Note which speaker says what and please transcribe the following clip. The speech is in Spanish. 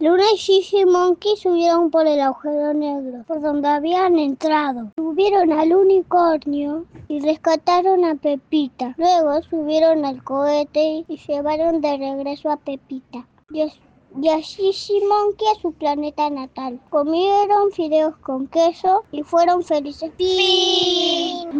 Speaker 1: Luna y Gigi Monkey subieron por el agujero negro, por donde habían entrado. Subieron al unicornio y rescataron a Pepita. Luego subieron al cohete y llevaron de regreso a Pepita. Y y a Gigi Monkey a su planeta natal. Comieron fideos con queso y fueron felices. ¡Fin!